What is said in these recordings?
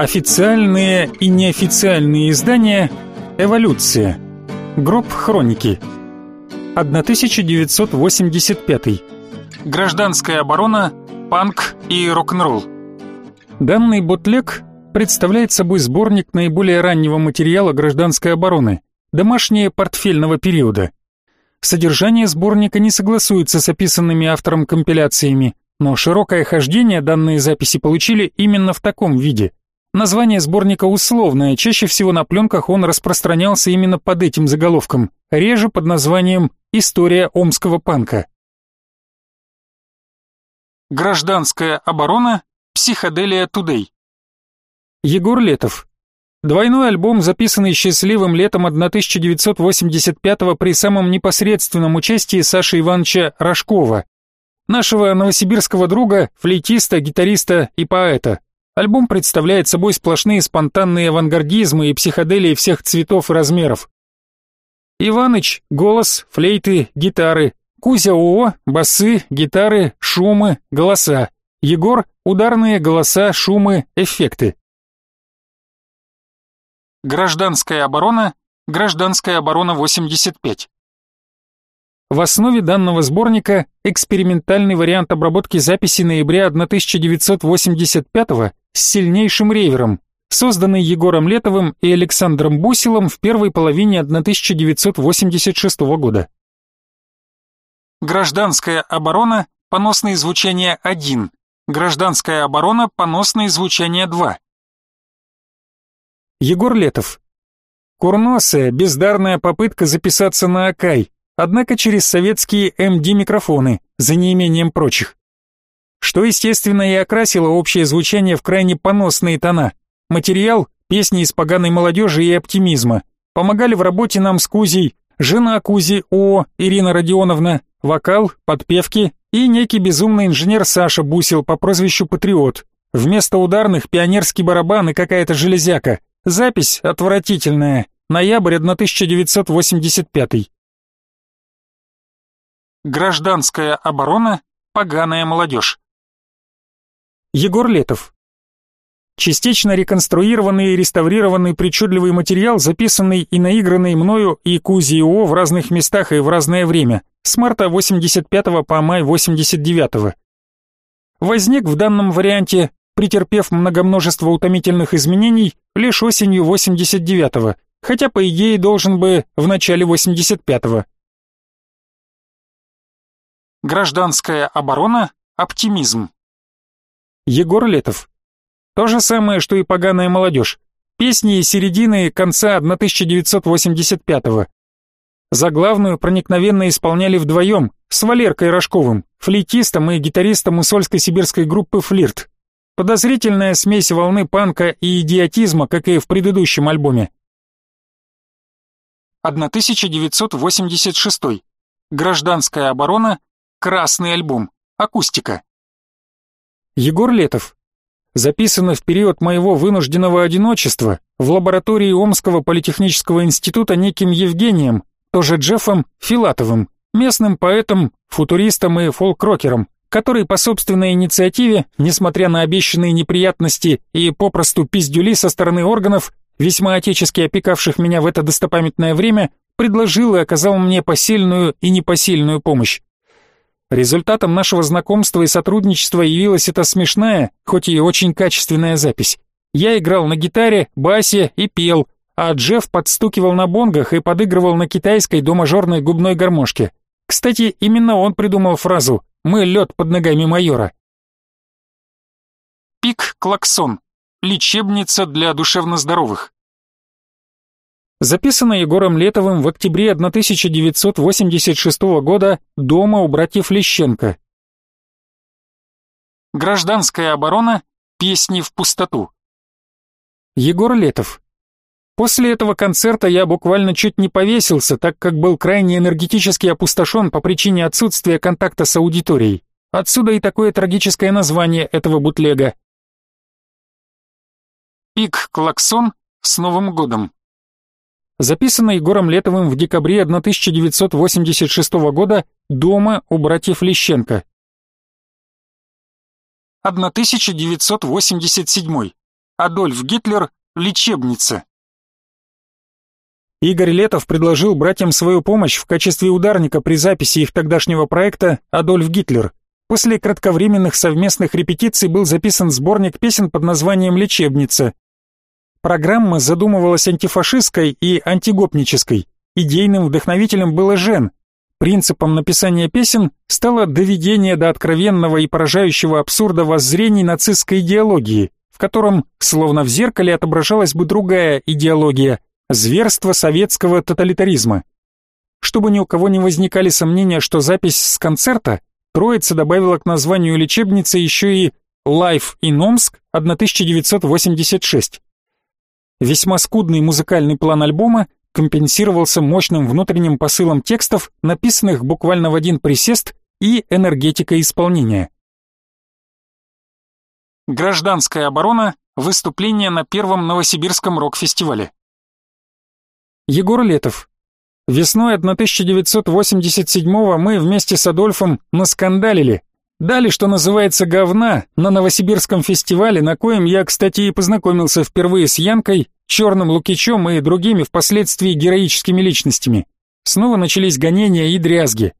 Официальные и неофициальные издания «Эволюция», «Гроб хроники», 1985, «Гражданская оборона», «Панк» и «Рок-н-ролл». Данный бутлег представляет собой сборник наиболее раннего материала гражданской обороны, домашнее портфельного периода. Содержание сборника не согласуется с описанными автором компиляциями, но широкое хождение данные записи получили именно в таком виде. Название сборника условное, чаще всего на пленках он распространялся именно под этим заголовком, реже под названием «История омского панка». Гражданская оборона, психоделия Тудей. Егор Летов. Двойной альбом, записанный счастливым летом 1985 при самом непосредственном участии Саши Ивановича Рожкова, нашего новосибирского друга, флейтиста, гитариста и поэта. Альбом представляет собой сплошные спонтанные авангардизмы и психоделии всех цветов и размеров. Иваныч — голос, флейты, гитары. Кузя ООО — басы, гитары, шумы, голоса. Егор — ударные голоса, шумы, эффекты. Гражданская оборона, Гражданская оборона 85. В основе данного сборника экспериментальный вариант обработки записи ноября 1985 с сильнейшим ревером, созданный Егором Летовым и Александром Бусилом в первой половине 1986 года. Гражданская оборона, поносное звучание 1. Гражданская оборона, поносное звучание 2. Егор Летов. Курносая, бездарная попытка записаться на Акай, однако через советские MD-микрофоны, за неимением прочих. Что, естественно, и окрасило общее звучание в крайне поносные тона. Материал, песни из поганой молодежи и оптимизма. Помогали в работе нам с Кузей, жена Кузи О, Ирина Родионовна, вокал, подпевки и некий безумный инженер Саша Бусил по прозвищу Патриот. Вместо ударных пионерский барабан и какая-то железяка. Запись отвратительная. Ноябрь 1985. Гражданская оборона, поганая молодежь. Егор Летов. Частично реконструированный и реставрированный причудливый материал, записанный и наигранный мною и Кузио в разных местах и в разное время, с марта 85 по май 89. Возник в данном варианте претерпев многомножество утомительных изменений лишь осенью 89-го, хотя по идее должен бы в начале 85-го. Гражданская оборона, оптимизм. Егор Летов. То же самое, что и поганая молодежь. Песни середины конца 1985-го. Заглавную проникновенно исполняли вдвоем, с Валеркой Рожковым, флейтистом и гитаристом усольской сибирской группы «Флирт». Подозрительная смесь волны панка и идиотизма, как и в предыдущем альбоме. 1986. Гражданская оборона. Красный альбом. Акустика. Егор Летов. Записано в период моего вынужденного одиночества в лаборатории Омского политехнического института неким Евгением, тоже Джеффом Филатовым, местным поэтом, футуристом и фолк-рокером, который по собственной инициативе, несмотря на обещанные неприятности и попросту пиздюли со стороны органов, весьма отечески опекавших меня в это достопамятное время, предложил и оказал мне посильную и непосильную помощь. Результатом нашего знакомства и сотрудничества явилась эта смешная, хоть и очень качественная запись. Я играл на гитаре, басе и пел, а Джефф подстукивал на бонгах и подыгрывал на китайской домажорной губной гармошке. Кстати, именно он придумал фразу мы лед под ногами майора. Пик Клаксон. Лечебница для душевноздоровых. Записано Егором Летовым в октябре 1986 года дома у братьев Лещенко. Гражданская оборона. Песни в пустоту. Егор Летов. После этого концерта я буквально чуть не повесился, так как был крайне энергетически опустошен по причине отсутствия контакта с аудиторией. Отсюда и такое трагическое название этого бутлега. Пик Клаксон с Новым годом. Записано Егором Летовым в декабре 1986 года дома у братьев Лещенко. 1987. Адольф Гитлер, лечебница. Игорь Летов предложил братьям свою помощь в качестве ударника при записи их тогдашнего проекта «Адольф Гитлер». После кратковременных совместных репетиций был записан сборник песен под названием «Лечебница». Программа задумывалась антифашистской и антигопнической. Идейным вдохновителем было Жен. Принципом написания песен стало доведение до откровенного и поражающего абсурда воззрений нацистской идеологии, в котором, словно в зеркале, отображалась бы другая идеология – Зверство советского тоталитаризма. Чтобы ни у кого не возникали сомнения, что запись с концерта, Троица добавила к названию лечебницы еще и «Life in Омск 1986». Весьма скудный музыкальный план альбома компенсировался мощным внутренним посылом текстов, написанных буквально в один присест, и энергетикой исполнения. Гражданская оборона. Выступление на первом Новосибирском рок-фестивале. Егор Летов. Весной 1987-го мы вместе с Адольфом наскандалили. Дали, что называется, говна на Новосибирском фестивале, на коем я, кстати, и познакомился впервые с Янкой, Черным Лукичом и другими впоследствии героическими личностями. Снова начались гонения и дрязги.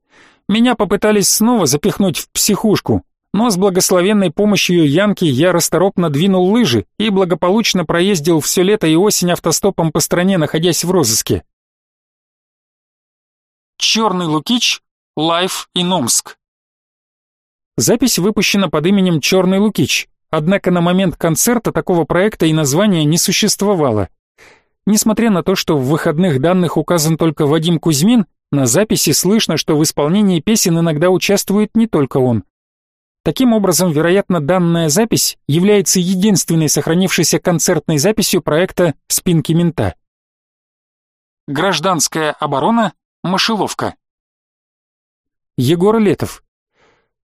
Меня попытались снова запихнуть в психушку, но с благословенной помощью Янки я расторопно двинул лыжи и благополучно проездил все лето и осень автостопом по стране, находясь в розыске. Черный Лукич, Live in Omsk. Запись выпущена под именем Черный Лукич, однако на момент концерта такого проекта и названия не существовало. Несмотря на то, что в выходных данных указан только Вадим Кузьмин, на записи слышно, что в исполнении песен иногда участвует не только он. Таким образом, вероятно, данная запись является единственной сохранившейся концертной записью проекта «Спинки мента». Гражданская оборона, мышеловка. Егор Летов.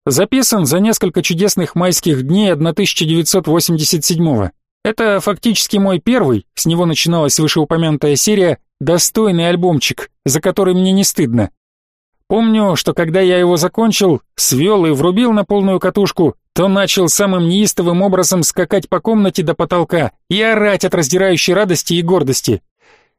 Записан за несколько чудесных майских дней 1987 -го. Это фактически мой первый, с него начиналась вышеупомянутая серия, достойный альбомчик, за который мне не стыдно. Помню, что когда я его закончил, свел и врубил на полную катушку, то начал самым неистовым образом скакать по комнате до потолка и орать от раздирающей радости и гордости.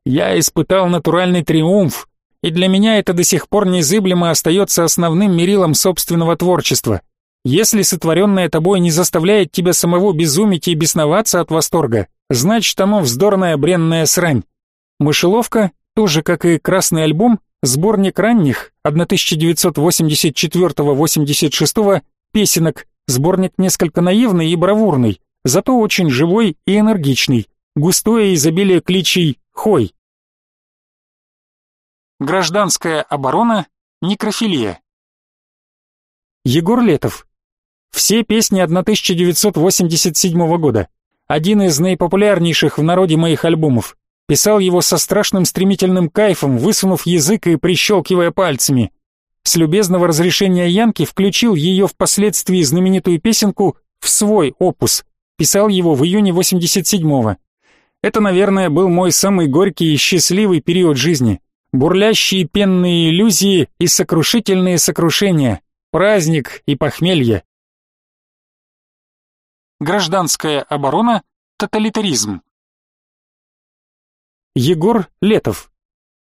Я испытал натуральный триумф, и для меня это до сих пор незыблемо остается основным мерилом собственного творчества. Если сотворенное тобой не заставляет тебя самого безумить и бесноваться от восторга, значит оно вздорная бренная срань. Мышеловка, тоже как и красный альбом, Сборник ранних 1984-86 песенок, сборник несколько наивный и бравурный, зато очень живой и энергичный, густое изобилие кличей «Хой». Гражданская оборона, некрофилия. Егор Летов. Все песни 1987 года. Один из наипопулярнейших в народе моих альбомов. Писал его со страшным стремительным кайфом, высунув язык и прищелкивая пальцами. С любезного разрешения Янки включил ее впоследствии знаменитую песенку в свой опус. Писал его в июне 87-го. Это, наверное, был мой самый горький и счастливый период жизни. Бурлящие пенные иллюзии и сокрушительные сокрушения. Праздник и похмелье. Гражданская оборона, тоталитаризм. Егор Летов.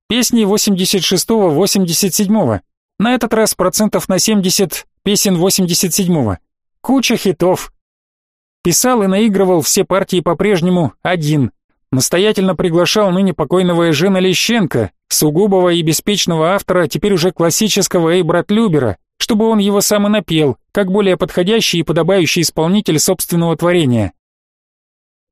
Песни 86-87-го. На этот раз процентов на 70 песен 87-го. Куча хитов. Писал и наигрывал все партии по-прежнему один. Настоятельно приглашал ныне покойного Жена Лещенко, сугубого и беспечного автора, теперь уже классического Эйбрат-Любера, чтобы он его сам и напел, как более подходящий и подобающий исполнитель собственного творения.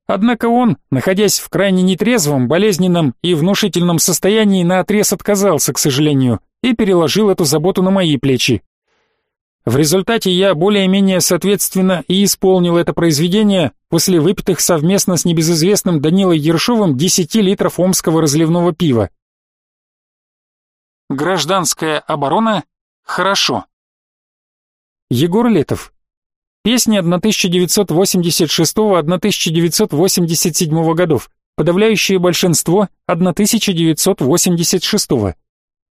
Однако он, находясь в крайне нетрезвом, болезненном и внушительном состоянии, наотрез отказался, к сожалению, и переложил эту заботу на мои плечи. В результате я более-менее соответственно и исполнил это произведение после выпитых совместно с небезызвестным Данилой Ершовым 10 литров омского разливного пива. Гражданская оборона – хорошо. Егор Летов. Песни 1986-1987 годов, подавляющее большинство 1986 -го.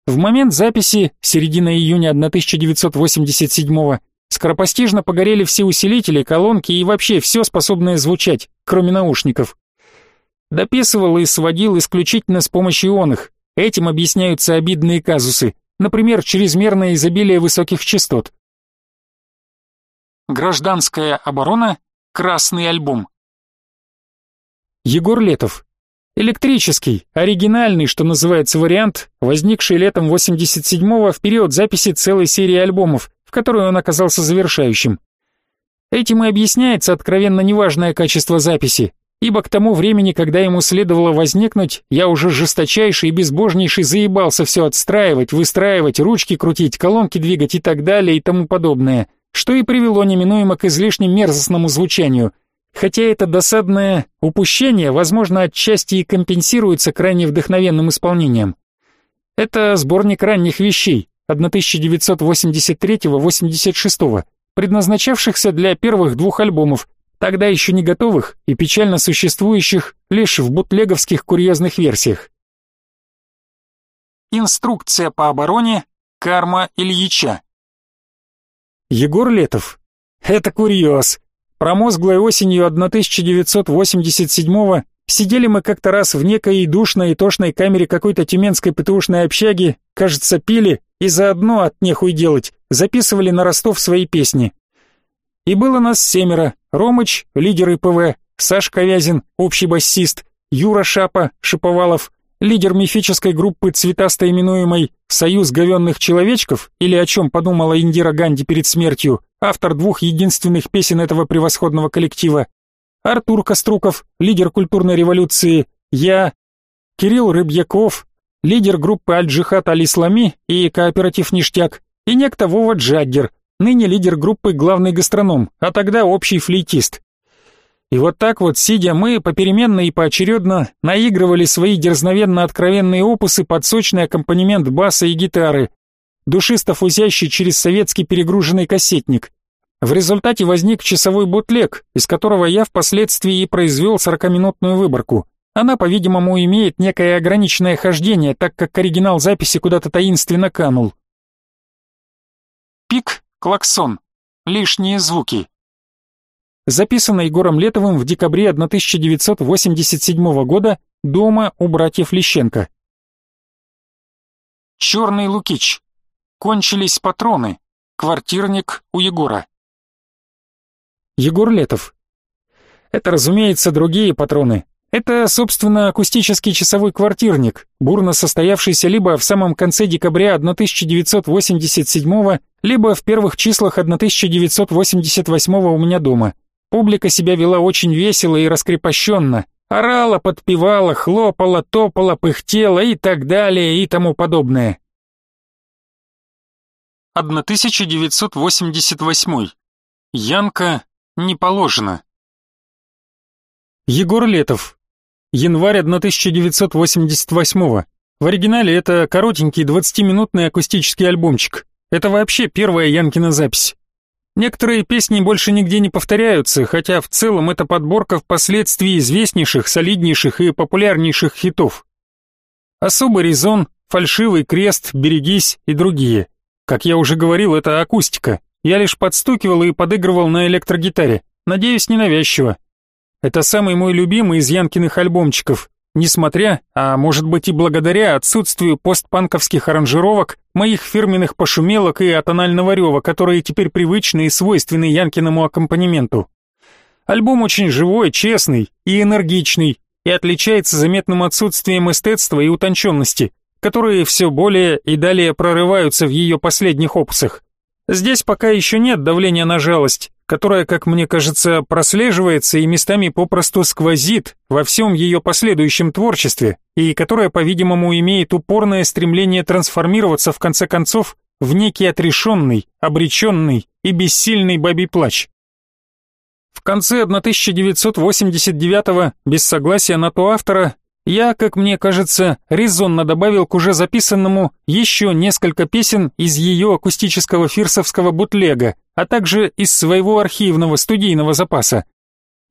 В момент записи, середина июня 1987 го Скоропостижно погорели все усилители, колонки и вообще все способное звучать, кроме наушников. Дописывал и сводил исключительно с помощью ионных. Этим объясняются обидные казусы, например, чрезмерное изобилие высоких частот. Гражданская оборона. Красный альбом. Егор Летов. Электрический, оригинальный, что называется, вариант, возникший летом 87-го в период записи целой серии альбомов, в которой он оказался завершающим. Этим и объясняется откровенно неважное качество записи, ибо к тому времени, когда ему следовало возникнуть, я уже жесточайший и безбожнейший заебался все отстраивать, выстраивать, ручки крутить, колонки двигать и так далее и тому подобное, что и привело неминуемо к излишне мерзостному звучанию. Хотя это досадное упущение, возможно, отчасти и компенсируется крайне вдохновенным исполнением. Это сборник ранних вещей 1983-86, предназначавшихся для первых двух альбомов, тогда еще не готовых и печально существующих лишь в бутлеговских курьезных версиях. Инструкция по обороне Карма Ильича. Егор Летов. Это курьез. Промозглой осенью 1987-го сидели мы как-то раз в некой душной и тошной камере какой-то тюменской ПТУшной общаги, кажется, пили и заодно от нехуй делать, записывали на Ростов свои песни. И было нас семеро. Ромыч, лидер ИПВ, Сашка Вязин, общий басист, Юра Шапа, Шиповалов, лидер мифической группы цветасто именуемой «Союз говенных человечков» или о чем подумала Индира Ганди перед смертью, автор двух единственных песен этого превосходного коллектива, Артур Коструков, лидер культурной революции, я, Кирилл Рыбьяков, лидер группы Аль-Джихад Аль-Ислами и кооператив «Ништяк», и некто Вова Джаггер, ныне лидер группы главный гастроном, а тогда общий флейтист. И вот так вот, сидя, мы попеременно и поочередно наигрывали свои дерзновенно-откровенные опусы под сочный аккомпанемент баса и гитары, душисто фузящий через советский перегруженный кассетник. В результате возник часовой бутлег, из которого я впоследствии и произвел сорокаминутную выборку. Она, по-видимому, имеет некое ограниченное хождение, так как оригинал записи куда-то таинственно канул. Пик Клаксон. Лишние звуки. Записано Егором Летовым в декабре 1987 года дома у братьев Лещенко. Черный Лукич. Кончились патроны. Квартирник у Егора. Егор Летов. Это, разумеется, другие патроны, это, собственно, акустический часовой квартирник, бурно состоявшийся либо в самом конце декабря 1987 либо в первых числах 1988 у меня дома. Публика себя вела очень весело и раскрепощенно, орала, подпевала, хлопала, топала, пыхтела и так далее и тому подобное. 1988. Янка не положено. Егор Летов, Январь 1988 -го. В оригинале это коротенький 20-минутный акустический альбомчик. Это вообще первая Янкина запись. Некоторые песни больше нигде не повторяются, хотя в целом это подборка впоследствии известнейших, солиднейших и популярнейших хитов. Особый резон, фальшивый крест, берегись и другие. Как я уже говорил, это акустика. Я лишь подстукивал и подыгрывал на электрогитаре. Надеюсь, ненавязчиво. Это самый мой любимый из Янкиных альбомчиков, несмотря, а может быть и благодаря отсутствию постпанковских аранжировок, моих фирменных пошумелок и атонального рева, которые теперь привычны и свойственны Янкиному аккомпанементу. Альбом очень живой, честный и энергичный, и отличается заметным отсутствием эстетства и утонченности, которые все более и далее прорываются в ее последних опусах. Здесь пока еще нет давления на жалость, которая, как мне кажется, прослеживается и местами попросту сквозит во всем ее последующем творчестве, и которая, по-видимому, имеет упорное стремление трансформироваться в конце концов в некий отрешенный, обреченный и бессильный бабий плач. В конце 1989-го, без согласия на то автора, я, как мне кажется, резонно добавил к уже записанному еще несколько песен из ее акустического фирсовского бутлега, а также из своего архивного студийного запаса,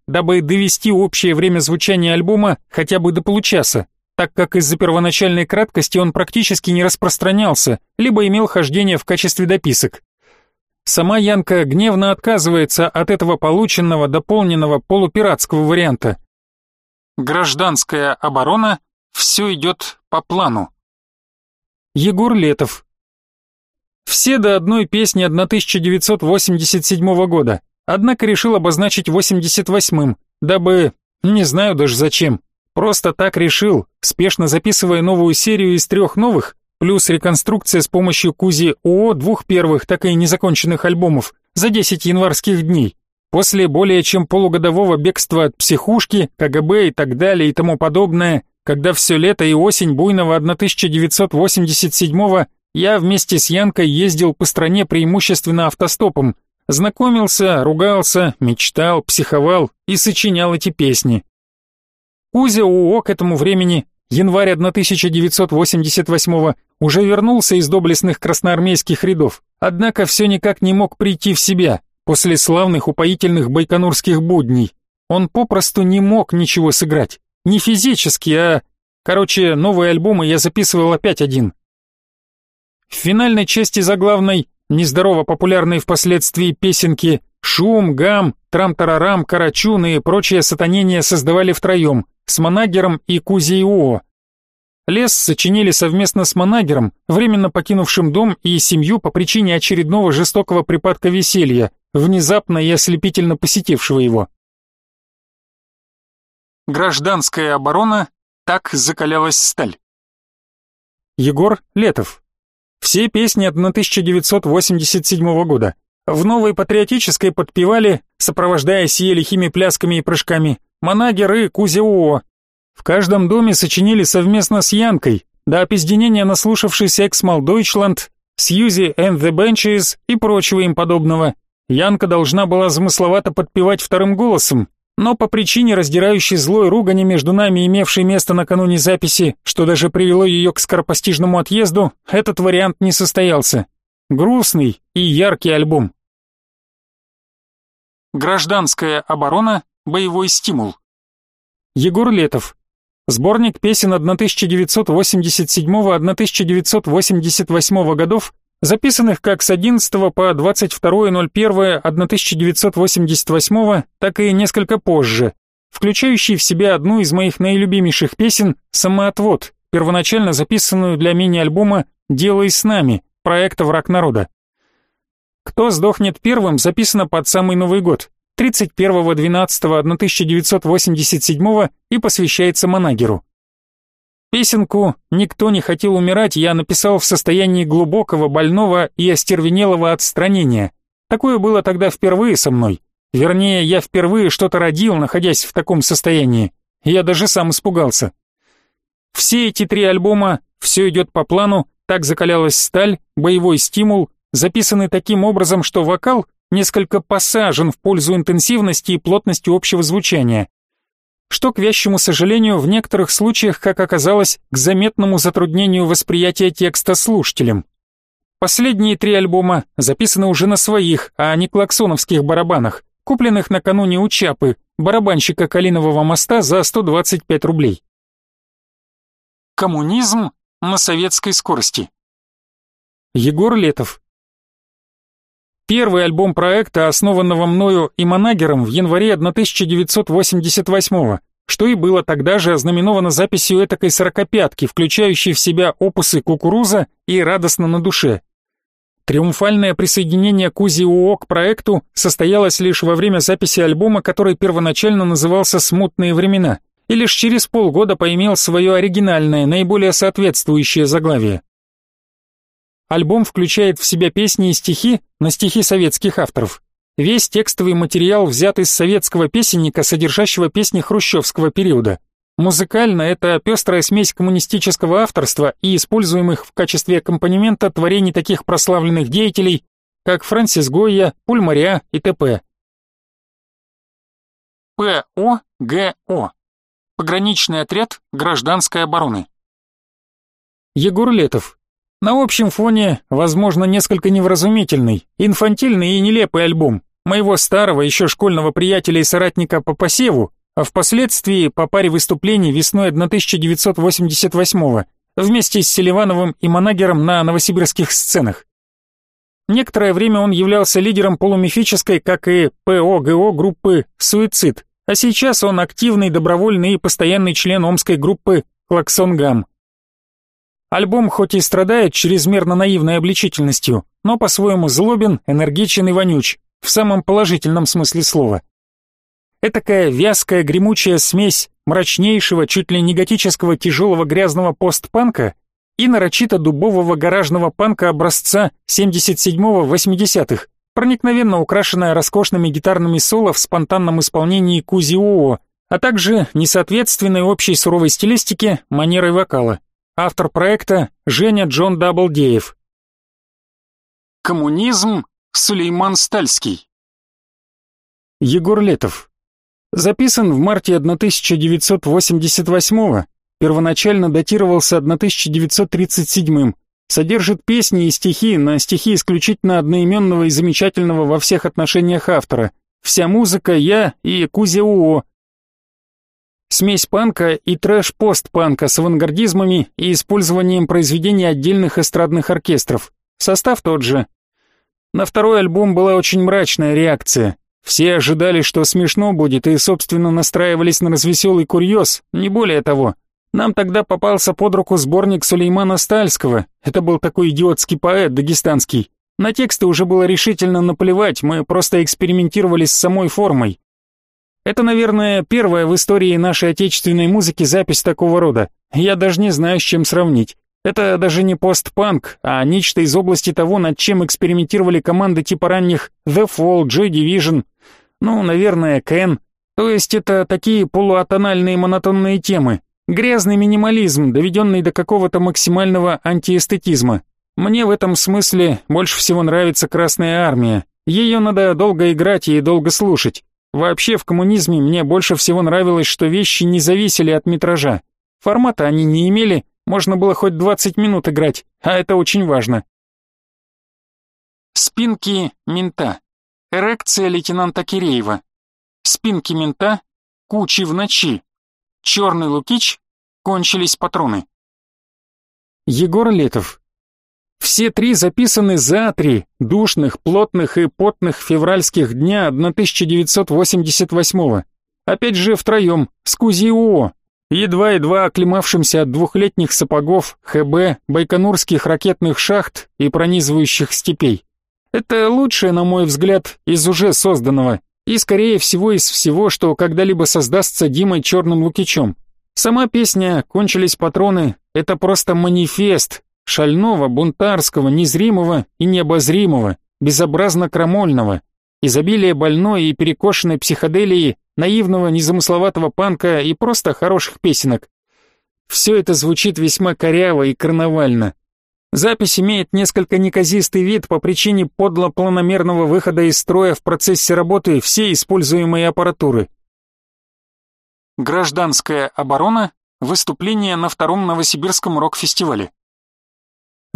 дабы довести общее время звучания альбома хотя бы до получаса, так как из-за первоначальной краткости он практически не распространялся, либо имел хождение в качестве дописок. Сама Янка гневно отказывается от этого полученного дополненного полупиратского варианта. Гражданская оборона, все идет по плану. Егор Летов. Все до одной песни 1987 года, однако решил обозначить 88-м, дабы, не знаю даже зачем, просто так решил, спешно записывая новую серию из трех новых, плюс реконструкция с помощью Кузи ООО двух первых, так и незаконченных альбомов за 10 январских дней. После более чем полугодового бегства от психушки, КГБ и так далее и тому подобное, когда все лето и осень буйного 1987-го я вместе с Янкой ездил по стране преимущественно автостопом, знакомился, ругался, мечтал, психовал и сочинял эти песни. Кузя УО к этому времени, январь 1988 уже вернулся из доблестных красноармейских рядов, однако все никак не мог прийти в себя после славных упоительных байконурских будней. Он попросту не мог ничего сыграть. Не физически, а... Короче, новые альбомы я записывал опять один. В финальной части заглавной, нездорово популярной впоследствии песенки «Шум», «Гам», «Трам-тарарам», «Карачун» и прочее сатанение создавали втроем, с Манагером и Кузей О. Лес сочинили совместно с Манагером, временно покинувшим дом и семью по причине очередного жестокого припадка веселья, внезапно и ослепительно посетившего его. Гражданская оборона, так закалялась сталь. Егор Летов. Все песни от 1987 года. В новой патриотической подпевали, сопровождая сие лихими плясками и прыжками, Манагер и Кузеоо. В каждом доме сочинили совместно с Янкой, до опизденения наслушавшись Эксмал Дойчланд, Сьюзи and the Benches и прочего им подобного. Янка должна была замысловато подпевать вторым голосом, но по причине раздирающей злой ругани между нами, имевшей место накануне записи, что даже привело ее к скоропостижному отъезду, этот вариант не состоялся. Грустный и яркий альбом. Гражданская оборона, боевой стимул. Егор Летов. Сборник песен 1987-1988 годов записанных как с 11 по 22.01.1988, так и несколько позже, включающий в себя одну из моих наилюбимейших песен «Самоотвод», первоначально записанную для мини-альбома «Делай с нами» проекта «Враг народа». «Кто сдохнет первым» записано под самый Новый год, 31.12.1987 и посвящается Манагеру. Песенку «Никто не хотел умирать» я написал в состоянии глубокого, больного и остервенелого отстранения. Такое было тогда впервые со мной. Вернее, я впервые что-то родил, находясь в таком состоянии. Я даже сам испугался. Все эти три альбома «Все идет по плану», «Так закалялась сталь», «Боевой стимул» записаны таким образом, что вокал несколько посажен в пользу интенсивности и плотности общего звучания что, к вящему сожалению, в некоторых случаях, как оказалось, к заметному затруднению восприятия текста слушателям. Последние три альбома записаны уже на своих, а не клаксоновских барабанах, купленных накануне у Чапы, барабанщика Калинового моста за 125 рублей. Коммунизм на советской скорости. Егор Летов. Первый альбом проекта, основанного мною и Манагером в январе 1988 что и было тогда же ознаменовано записью этакой сорокопятки, включающей в себя опусы «Кукуруза» и «Радостно на душе». Триумфальное присоединение Кузи УО к проекту состоялось лишь во время записи альбома, который первоначально назывался «Смутные времена», и лишь через полгода поимел свое оригинальное, наиболее соответствующее заглавие. Альбом включает в себя песни и стихи на стихи советских авторов. Весь текстовый материал взят из советского песенника, содержащего песни хрущевского периода. Музыкально это пестрая смесь коммунистического авторства и используемых в качестве аккомпанемента творений таких прославленных деятелей, как Франсис Гойя, Пульмаря и т.п. ПОГО. Пограничный отряд гражданской обороны. Егор Летов. На общем фоне, возможно, несколько невразумительный, инфантильный и нелепый альбом моего старого еще школьного приятеля и соратника по посеву, а впоследствии по паре выступлений весной 1988 вместе с Селивановым и Манагером на новосибирских сценах. Некоторое время он являлся лидером полумифической, как и ПОГО группы «Суицид», а сейчас он активный, добровольный и постоянный член омской группы «Клаксон Альбом хоть и страдает чрезмерно наивной обличительностью, но по-своему злобен, энергичен и вонюч, в самом положительном смысле слова. Этакая вязкая, гремучая смесь мрачнейшего, чуть ли не готического тяжелого грязного постпанка и нарочито дубового гаражного панка образца 77-80-х, проникновенно украшенная роскошными гитарными соло в спонтанном исполнении Кузи Оо, а также несоответственной общей суровой стилистике манерой вокала. Автор проекта Женя Джон Даблдеев. Коммунизм Сулейман Стальский. Егор Летов. Записан в марте 1988 -го, первоначально датировался 1937 содержит песни и стихи на стихи исключительно одноименного и замечательного во всех отношениях автора. Вся музыка я и Кузя Уо. Смесь панка и трэш-постпанка с авангардизмами и использованием произведений отдельных эстрадных оркестров. Состав тот же. На второй альбом была очень мрачная реакция. Все ожидали, что смешно будет, и, собственно, настраивались на развеселый курьез, не более того. Нам тогда попался под руку сборник Сулеймана Стальского. Это был такой идиотский поэт дагестанский. На тексты уже было решительно наплевать, мы просто экспериментировали с самой формой. Это, наверное, первая в истории нашей отечественной музыки запись такого рода. Я даже не знаю, с чем сравнить. Это даже не постпанк, а нечто из области того, над чем экспериментировали команды типа ранних The Fall, Joy Division, ну, наверное, Кен. То есть это такие полуатональные монотонные темы, Грязный минимализм, доведенный до какого-то максимального антиэстетизма. Мне в этом смысле больше всего нравится Красная Армия. Ее надо долго играть и долго слушать. Вообще в коммунизме мне больше всего нравилось, что вещи не зависели от метража. Формата они не имели, можно было хоть 20 минут играть, а это очень важно. Спинки мента. Эрекция лейтенанта Киреева. Спинки мента. Кучи в ночи. Черный лукич, кончились патроны. Егор Летов. Все три записаны за три душных, плотных и потных февральских дня 1988-го. Опять же втроем, с Кузи-УО, едва-едва оклемавшимся от двухлетних сапогов, ХБ, байконурских ракетных шахт и пронизывающих степей. Это лучшее, на мой взгляд, из уже созданного, и, скорее всего, из всего, что когда-либо создастся Димой Черным Лукичом. Сама песня «Кончились патроны» — это просто манифест шального, бунтарского, незримого и необозримого, безобразно крамольного, изобилие больной и перекошенной психоделии, наивного, незамысловатого панка и просто хороших песенок. Все это звучит весьма коряво и карнавально. Запись имеет несколько неказистый вид по причине подло-планомерного выхода из строя в процессе работы всей используемой аппаратуры. Гражданская оборона. Выступление на втором Новосибирском рок-фестивале.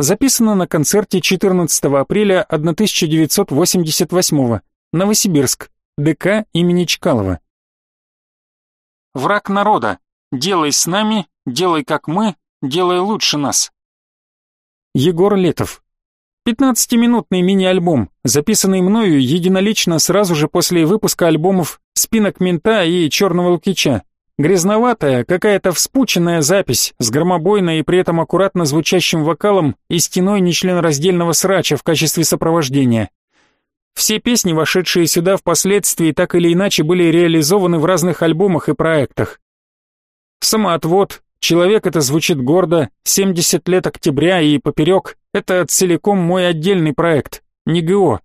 Записано на концерте 14 апреля 1988 Новосибирск, ДК имени Чкалова. Враг народа. Делай с нами, делай как мы, делай лучше нас. Егор Летов. 15-минутный мини-альбом, записанный мною единолично сразу же после выпуска альбомов «Спинок мента» и «Черного лукича». Грязноватая, какая-то вспученная запись с громобойной и при этом аккуратно звучащим вокалом и стеной нечленораздельного срача в качестве сопровождения. Все песни, вошедшие сюда впоследствии, так или иначе были реализованы в разных альбомах и проектах. Самоотвод, Человек это звучит гордо, 70 лет октября и поперек — это целиком мой отдельный проект, не ГО.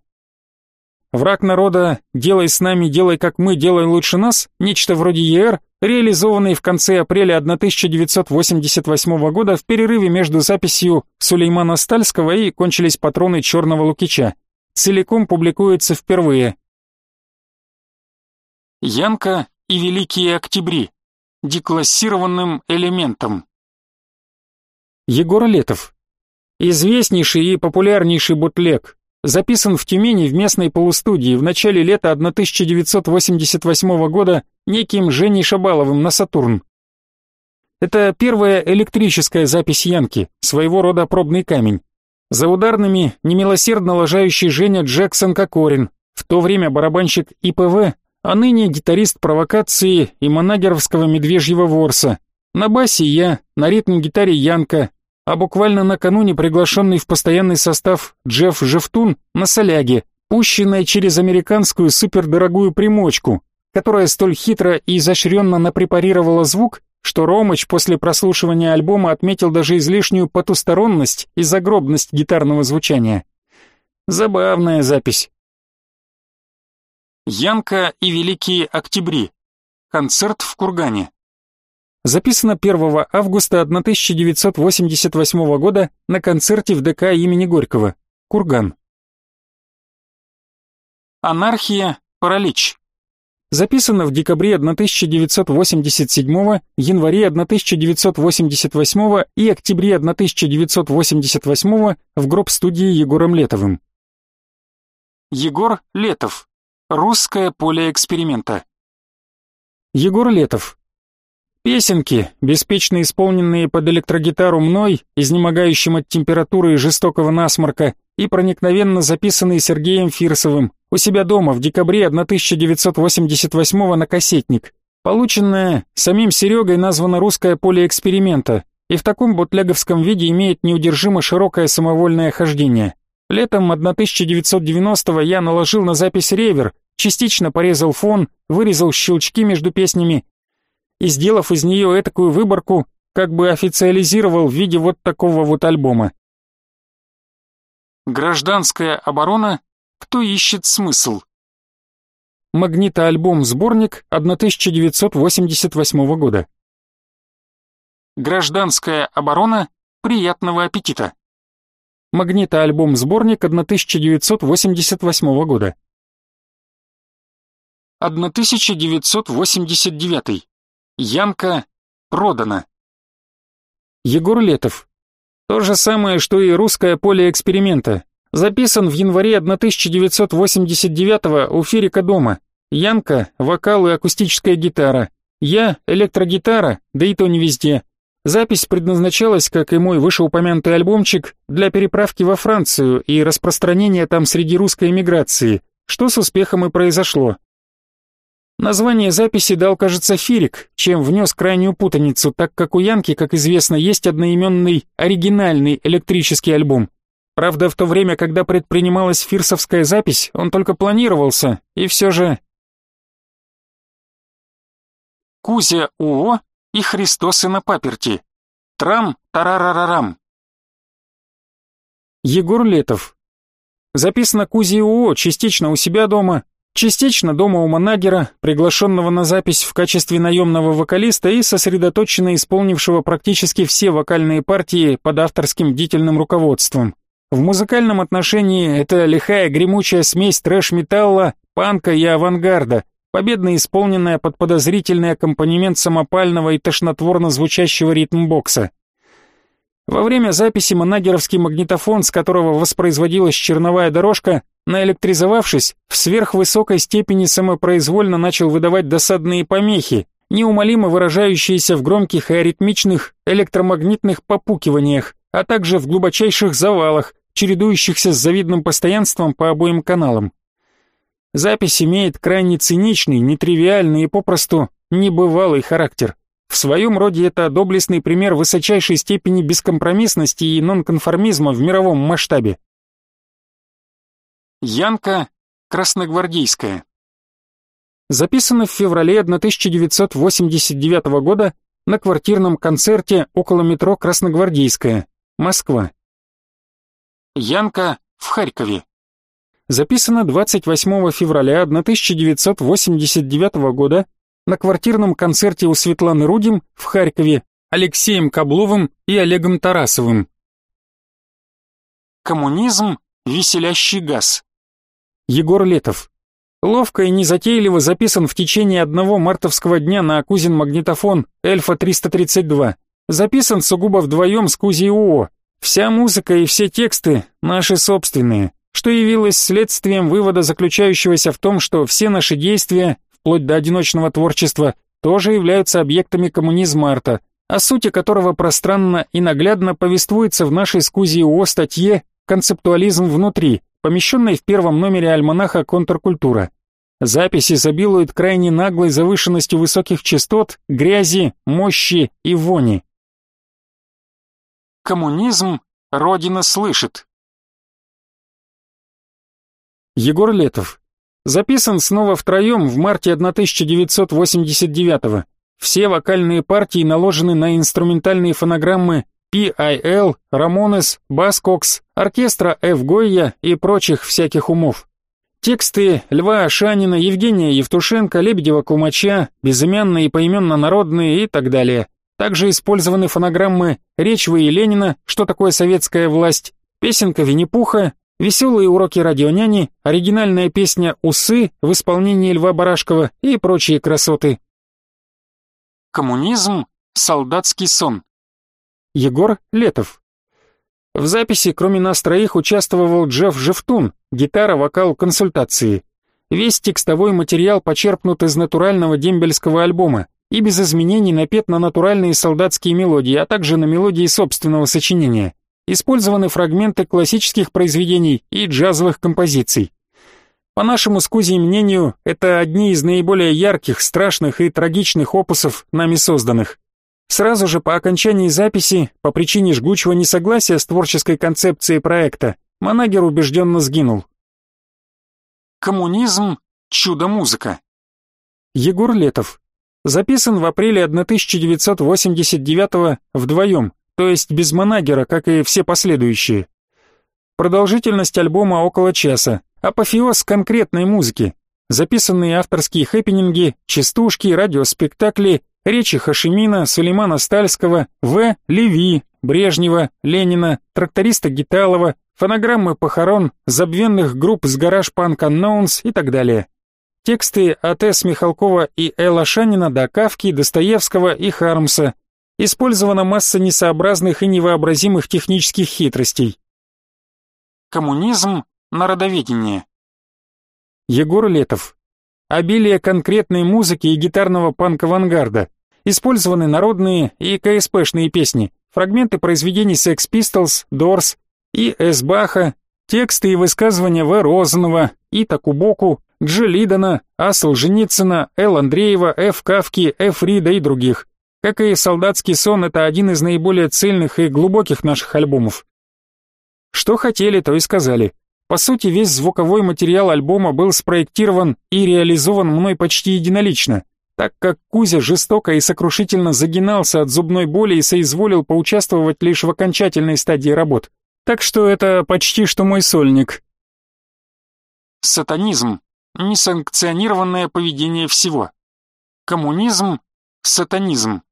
Враг народа «Делай с нами, делай как мы, делай лучше нас» нечто вроде ЕР, реализованный в конце апреля 1988 года в перерыве между записью Сулеймана Стальского и «Кончились патроны черного лукича». Целиком публикуется впервые. Янка и Великие Октябри деклассированным элементом. Егор Летов. Известнейший и популярнейший бутлег. Записан в Тюмени в местной полустудии в начале лета 1988 года неким Женей Шабаловым на Сатурн. Это первая электрическая запись Янки, своего рода пробный камень. За ударными немилосердно ложающий Женя Джексон Кокорин, в то время барабанщик ИПВ, а ныне гитарист провокации и манагеровского медвежьего ворса. На басе я, на ритм-гитаре Янка, а буквально накануне приглашенный в постоянный состав Джефф Жефтун на соляге, пущенная через американскую супердорогую примочку, которая столь хитро и изощренно напрепарировала звук, что Ромыч после прослушивания альбома отметил даже излишнюю потусторонность и загробность гитарного звучания. Забавная запись. Янка и Великие Октябри. Концерт в Кургане. Записано 1 августа 1988 года на концерте в ДК имени Горького. Курган. Анархия, паралич. Записано в декабре 1987, январе 1988 и октябре 1988 в гроб-студии Егором Летовым. Егор Летов. Русское поле эксперимента. Егор Летов. Песенки, беспечно исполненные под электрогитару мной, изнемогающим от температуры и жестокого насморка, и проникновенно записанные Сергеем Фирсовым у себя дома в декабре 1988 на кассетник. Полученное самим Серегой названо «Русское поле эксперимента» и в таком бутлеговском виде имеет неудержимо широкое самовольное хождение. Летом 1990-го я наложил на запись ревер, частично порезал фон, вырезал щелчки между песнями и, сделав из нее этакую выборку, как бы официализировал в виде вот такого вот альбома. Гражданская оборона «Кто ищет смысл?» Магнитоальбом-сборник 1988 года. Гражданская оборона «Приятного аппетита». Магнитоальбом-сборник 1988 года. 1989. Янка продана. Егор Летов. То же самое, что и русское поле эксперимента. Записан в январе 1989 у Ферика дома. Янка, вокал и акустическая гитара. Я, электрогитара, да и то не везде. Запись предназначалась, как и мой вышеупомянутый альбомчик, для переправки во Францию и распространения там среди русской эмиграции, что с успехом и произошло. Название записи дал, кажется, Фирик, чем внес крайнюю путаницу, так как у Янки, как известно, есть одноименный оригинальный электрический альбом. Правда, в то время, когда предпринималась фирсовская запись, он только планировался, и все же... Кузя УО и Христосы на паперти. Трам-тарарарарам. Егор Летов. Записано Кузи УО частично у себя дома, частично дома у манагера, приглашенного на запись в качестве наемного вокалиста и сосредоточенно исполнившего практически все вокальные партии под авторским бдительным руководством. В музыкальном отношении это лихая гремучая смесь трэш-металла, панка и авангарда, победно исполненная под подозрительный аккомпанемент самопального и тошнотворно звучащего ритм-бокса. Во время записи манагеровский магнитофон, с которого воспроизводилась черновая дорожка, наэлектризовавшись, в сверхвысокой степени самопроизвольно начал выдавать досадные помехи, неумолимо выражающиеся в громких и аритмичных электромагнитных попукиваниях, а также в глубочайших завалах, чередующихся с завидным постоянством по обоим каналам. Запись имеет крайне циничный, нетривиальный и попросту небывалый характер. В своем роде это доблестный пример высочайшей степени бескомпромиссности и нонконформизма в мировом масштабе. Янка Красногвардейская Записано в феврале 1989 года на квартирном концерте около метро Красногвардейская, Москва. Янка в Харькове записано 28 февраля 1989 года на квартирном концерте у Светланы Рудим в Харькове Алексеем Кабловым и Олегом Тарасовым. Коммунизм – веселящий газ. Егор Летов. Ловко и незатейливо записан в течение одного мартовского дня на Акузин магнитофон Эльфа-332. Записан сугубо вдвоем с Кузей УО. Вся музыка и все тексты наши собственные что явилось следствием вывода, заключающегося в том, что все наши действия, вплоть до одиночного творчества, тоже являются объектами коммунизма арта, о сути которого пространно и наглядно повествуется в нашей с Кузио статье «Концептуализм внутри», помещенной в первом номере альманаха «Контркультура». Запись изобилует крайне наглой завышенностью высоких частот, грязи, мощи и вони. Коммунизм Родина слышит. Егор Летов. Записан снова втроем в марте 1989 -го. Все вокальные партии наложены на инструментальные фонограммы PIL, Ramones, Баскокс, оркестра F. Гойя и прочих всяких умов. Тексты Льва Ашанина, Евгения Евтушенко, Лебедева Кумача, безымянные и поименно народные и так далее. Также использованы фонограммы «Речь вы и Ленина», «Что такое советская власть», песенка Винни-Пуха, веселые уроки радионяни, оригинальная песня «Усы» в исполнении Льва Барашкова и прочие красоты. Коммунизм, солдатский сон. Егор Летов. В записи, кроме нас троих, участвовал Джефф Жевтун, гитара, вокал, консультации. Весь текстовой материал почерпнут из натурального дембельского альбома и без изменений напет на натуральные солдатские мелодии, а также на мелодии собственного сочинения. Использованы фрагменты классических произведений и джазовых композиций. По нашему с Кузей мнению, это одни из наиболее ярких, страшных и трагичных опусов, нами созданных. Сразу же по окончании записи, по причине жгучего несогласия с творческой концепцией проекта, Манагер убежденно сгинул. Коммунизм – чудо-музыка. Егор Летов. Записан в апреле 1989 вдвоем, то есть без Манагера, как и все последующие. Продолжительность альбома около часа, апофеоз конкретной музыки, записанные авторские хэппининги, частушки, радиоспектакли Речи Хашимина, Сулеймана Стальского, В. Леви, Брежнева, Ленина, тракториста Гиталова, фонограммы похорон, забвенных групп с гараж Punk Unknowns и так далее. Тексты от С. Михалкова и Элла Шанина до Кавки, Достоевского и Хармса. Использована масса несообразных и невообразимых технических хитростей. Коммунизм, народоведение. Егор Летов. Обилие конкретной музыки и гитарного панк-авангарда. Использованы народные и КСПшные песни, фрагменты произведений Sex Pistols, Doors и С. Баха, тексты и высказывания В. Розанова, И. Такубоку, Дж. Лидона, А. Солженицына, Л. Андреева, Ф. Кавки, Ф. Рида и других. Как и «Солдатский сон» — это один из наиболее цельных и глубоких наших альбомов. Что хотели, то и сказали. По сути, весь звуковой материал альбома был спроектирован и реализован мной почти единолично так как Кузя жестоко и сокрушительно загинался от зубной боли и соизволил поучаствовать лишь в окончательной стадии работ. Так что это почти что мой сольник. Сатанизм – несанкционированное поведение всего. Коммунизм – сатанизм.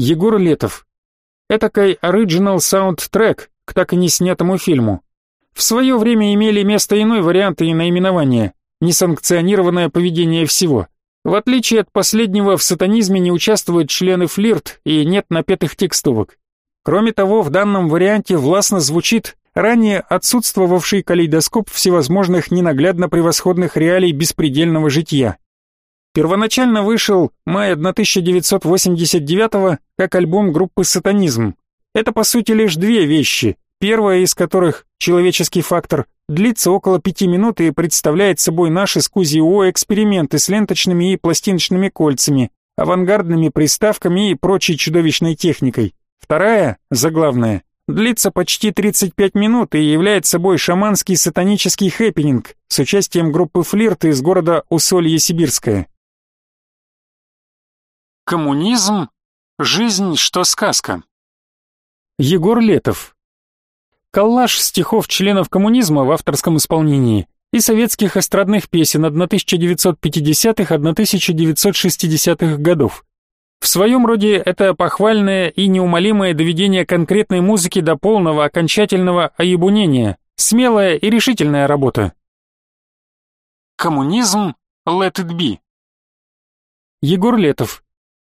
Егор Летов. Этакой оригинал саундтрек к так и не снятому фильму. В свое время имели место иной варианты и наименования – несанкционированное поведение всего – в отличие от последнего, в сатанизме не участвуют члены флирт и нет напетых текстовок. Кроме того, в данном варианте властно звучит ранее отсутствовавший калейдоскоп всевозможных ненаглядно превосходных реалий беспредельного жития. Первоначально вышел май 1989 как альбом группы «Сатанизм». Это по сути лишь две вещи, первая из которых, человеческий фактор, длится около пяти минут и представляет собой наши с Кузею эксперименты с ленточными и пластиночными кольцами, авангардными приставками и прочей чудовищной техникой. Вторая, заглавная, длится почти 35 минут и является собой шаманский сатанический хэппининг с участием группы «Флирт» из города Усолье-Сибирское. Коммунизм – жизнь, что сказка. Егор Летов, коллаж стихов членов коммунизма в авторском исполнении и советских эстрадных песен 1950-1960-х годов. В своем роде это похвальное и неумолимое доведение конкретной музыки до полного окончательного оебунения, смелая и решительная работа. Коммунизм Let It Be Егор Летов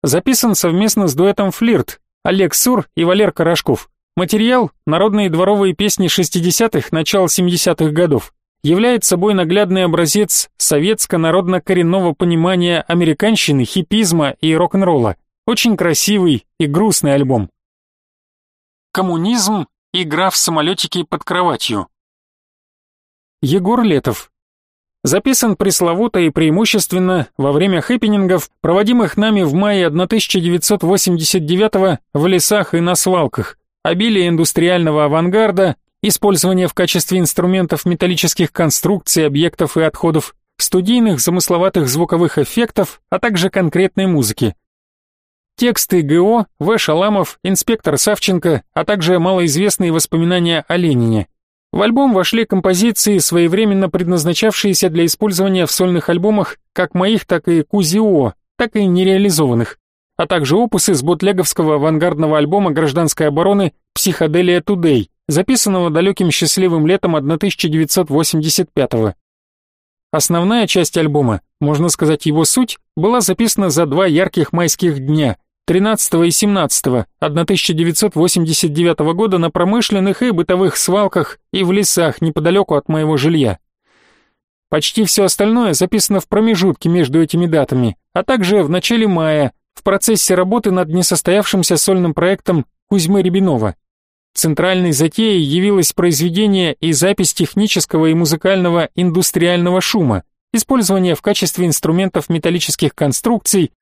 Записан совместно с дуэтом «Флирт» Олег Сур и Валер Корошков. Материал «Народные дворовые песни 60-х, начала 70-х годов» являет собой наглядный образец советско-народно-коренного понимания американщины, хиппизма и рок-н-ролла. Очень красивый и грустный альбом. Коммунизм Игра в самолетики под кроватью. Егор Летов. Записан пресловуто и преимущественно во время хэппинингов, проводимых нами в мае 1989 в лесах и на свалках, обилие индустриального авангарда, использование в качестве инструментов металлических конструкций, объектов и отходов, студийных замысловатых звуковых эффектов, а также конкретной музыки. Тексты ГО, В. Шаламов, инспектор Савченко, а также малоизвестные воспоминания о Ленине. В альбом вошли композиции, своевременно предназначавшиеся для использования в сольных альбомах как моих, так и Кузио, так и нереализованных, а также опусы с бутлеговского авангардного альбома гражданской обороны «Психоделия Тудей», записанного далеким счастливым летом 1985 -го. Основная часть альбома, можно сказать его суть, была записана за два ярких майских дня, 13 и 17 1989 года на промышленных и бытовых свалках и в лесах неподалеку от моего жилья. Почти все остальное записано в промежутке между этими датами, а также в начале мая, в процессе работы над несостоявшимся сольным проектом Кузьмы Рябинова. Центральной затеей явилось произведение и запись технического и музыкального индустриального шума, использование в качестве инструментов металлических конструкций,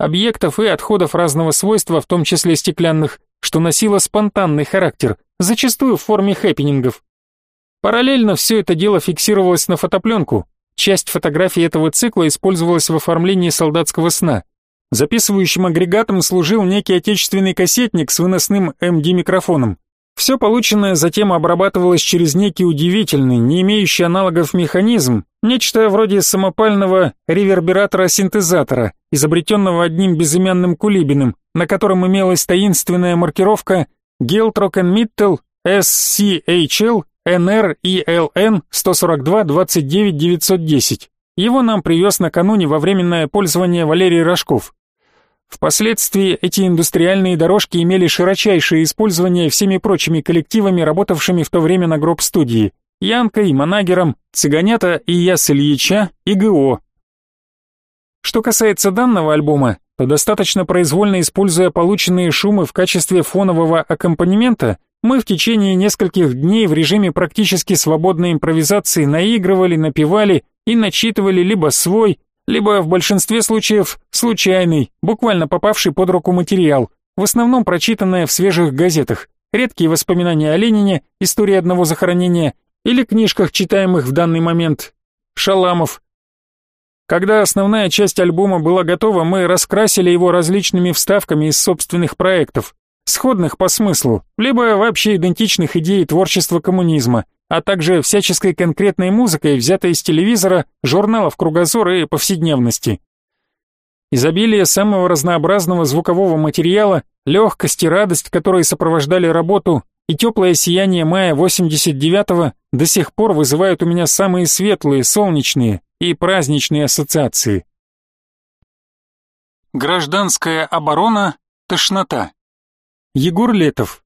объектов и отходов разного свойства, в том числе стеклянных, что носило спонтанный характер, зачастую в форме хэппинингов. Параллельно все это дело фиксировалось на фотопленку. Часть фотографий этого цикла использовалась в оформлении солдатского сна. Записывающим агрегатом служил некий отечественный кассетник с выносным MD-микрофоном. Все полученное затем обрабатывалось через некий удивительный, не имеющий аналогов механизм, нечто вроде самопального ревербератора-синтезатора, изобретенного одним безымянным Кулибиным, на котором имелась таинственная маркировка Geltrocken Mittel SCHL NR 142 29 910. Его нам привез накануне во временное пользование Валерий Рожков. Впоследствии эти индустриальные дорожки имели широчайшее использование всеми прочими коллективами, работавшими в то время на гроб-студии. Янкой, Манагером, Цыганята и я с Ильича, и ГО. Что касается данного альбома, то достаточно произвольно используя полученные шумы в качестве фонового аккомпанемента, мы в течение нескольких дней в режиме практически свободной импровизации наигрывали, напевали и начитывали либо свой, либо в большинстве случаев случайный, буквально попавший под руку материал, в основном прочитанное в свежих газетах, редкие воспоминания о Ленине, история одного захоронения или книжках, читаемых в данный момент. Шаламов. Когда основная часть альбома была готова, мы раскрасили его различными вставками из собственных проектов, сходных по смыслу, либо вообще идентичных идей творчества коммунизма, а также всяческой конкретной музыкой, взятой из телевизора, журналов кругозора и повседневности. Изобилие самого разнообразного звукового материала, легкость и радость, которые сопровождали работу, и теплое сияние мая 89-го до сих пор вызывают у меня самые светлые, солнечные и праздничные ассоциации. Гражданская оборона, тошнота. Егор Летов,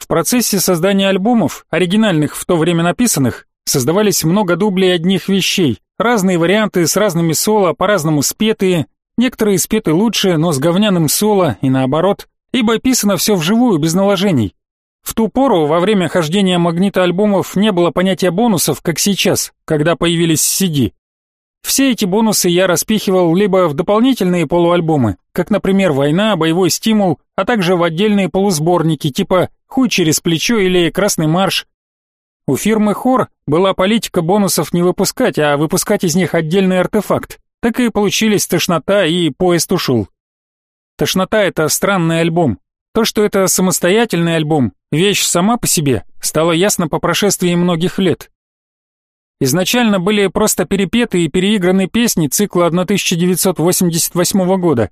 в процессе создания альбомов, оригинальных в то время написанных, создавались много дублей одних вещей, разные варианты с разными соло, по-разному спетые, некоторые спеты лучше, но с говняным соло и наоборот, ибо писано все вживую, без наложений. В ту пору, во время хождения магнита альбомов, не было понятия бонусов, как сейчас, когда появились CD. Все эти бонусы я распихивал либо в дополнительные полуальбомы, как, например, «Война», «Боевой стимул», а также в отдельные полусборники типа «Хуй через плечо» или «Красный марш». У фирмы «Хор» была политика бонусов не выпускать, а выпускать из них отдельный артефакт. Так и получились «Тошнота» и «Поезд ушел». «Тошнота» — это странный альбом. То, что это самостоятельный альбом, вещь сама по себе, стало ясно по прошествии многих лет. Изначально были просто перепеты и переиграны песни цикла 1988 года,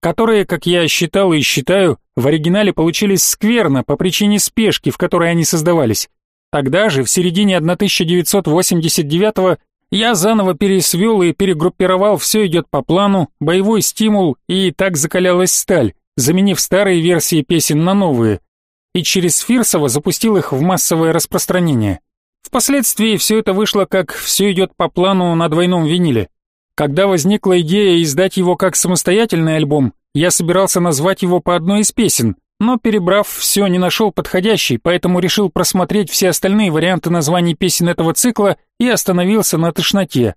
которые, как я считал и считаю, в оригинале получились скверно по причине спешки, в которой они создавались. Тогда же, в середине 1989 я заново пересвел и перегруппировал «Все идет по плану», «Боевой стимул» и «Так закалялась сталь», заменив старые версии песен на новые, и через Фирсова запустил их в массовое распространение. Впоследствии все это вышло как «все идет по плану» на двойном виниле. Когда возникла идея издать его как самостоятельный альбом, я собирался назвать его по одной из песен, но перебрав все, не нашел подходящий, поэтому решил просмотреть все остальные варианты названий песен этого цикла и остановился на тошноте.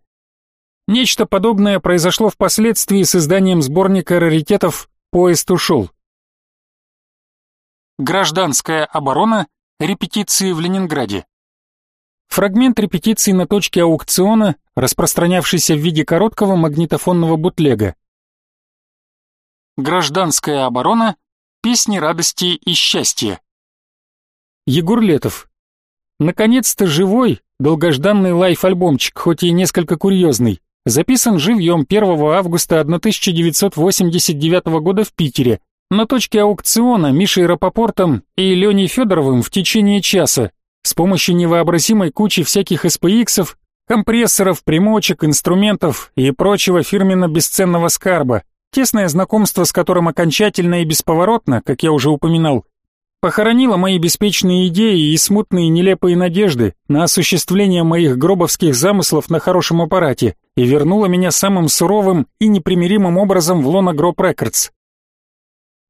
Нечто подобное произошло впоследствии с изданием сборника раритетов «Поезд ушел». Гражданская оборона. Репетиции в Ленинграде. Фрагмент репетиции на точке аукциона, распространявшийся в виде короткого магнитофонного бутлега. Гражданская оборона. Песни радости и счастья. Егор Летов. Наконец-то живой, долгожданный лайф-альбомчик, хоть и несколько курьезный, записан живьем 1 августа 1989 года в Питере, на точке аукциона Мишей Рапопортом и Леней Федоровым в течение часа, с помощью невообразимой кучи всяких SPX, компрессоров, примочек, инструментов и прочего фирменно-бесценного скарба, тесное знакомство с которым окончательно и бесповоротно, как я уже упоминал, похоронило мои беспечные идеи и смутные нелепые надежды на осуществление моих гробовских замыслов на хорошем аппарате и вернуло меня самым суровым и непримиримым образом в лоно Гроб Рекордс.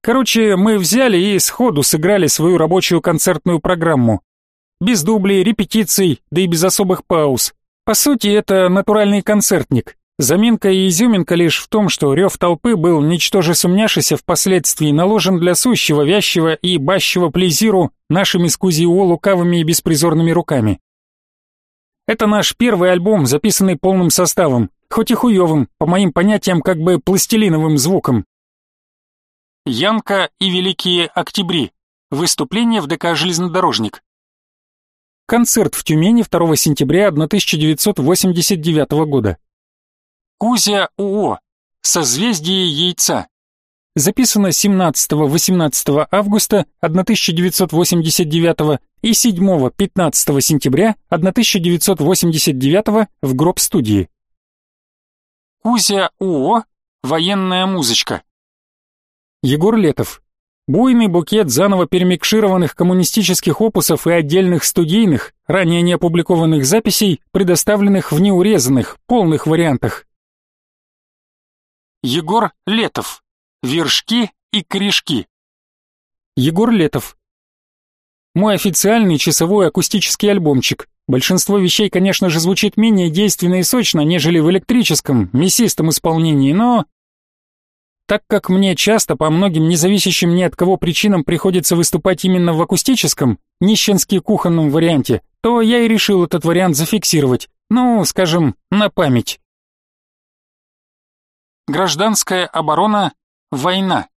Короче, мы взяли и сходу сыграли свою рабочую концертную программу. Без дублей, репетиций, да и без особых пауз. По сути, это натуральный концертник, Заминка и изюминка лишь в том, что рев толпы был, ничтоже сумняшися, впоследствии наложен для сущего, вязчего и бащего плезиру нашими с Кузио лукавыми и беспризорными руками. Это наш первый альбом, записанный полным составом, хоть и хуевым, по моим понятиям, как бы пластилиновым звуком. Янка и Великие Октябри. Выступление в ДК «Железнодорожник». Концерт в Тюмени 2 сентября 1989 года. Кузя УО. Созвездие Яйца. Записано 17-18 августа 1989 и 7-15 сентября 1989 в гроб-студии. Кузя УО. Военная музычка. Егор Летов. Буйный букет заново перемикшированных коммунистических опусов и отдельных студийных, ранее не опубликованных записей, предоставленных в неурезанных, полных вариантах. Егор Летов. Вершки и корешки. Егор Летов. Мой официальный часовой акустический альбомчик. Большинство вещей, конечно же, звучит менее действенно и сочно, нежели в электрическом, мясистом исполнении, но... Так как мне часто по многим независящим ни от кого причинам приходится выступать именно в акустическом, нищенски кухонном варианте, то я и решил этот вариант зафиксировать, ну, скажем, на память. Гражданская оборона. Война.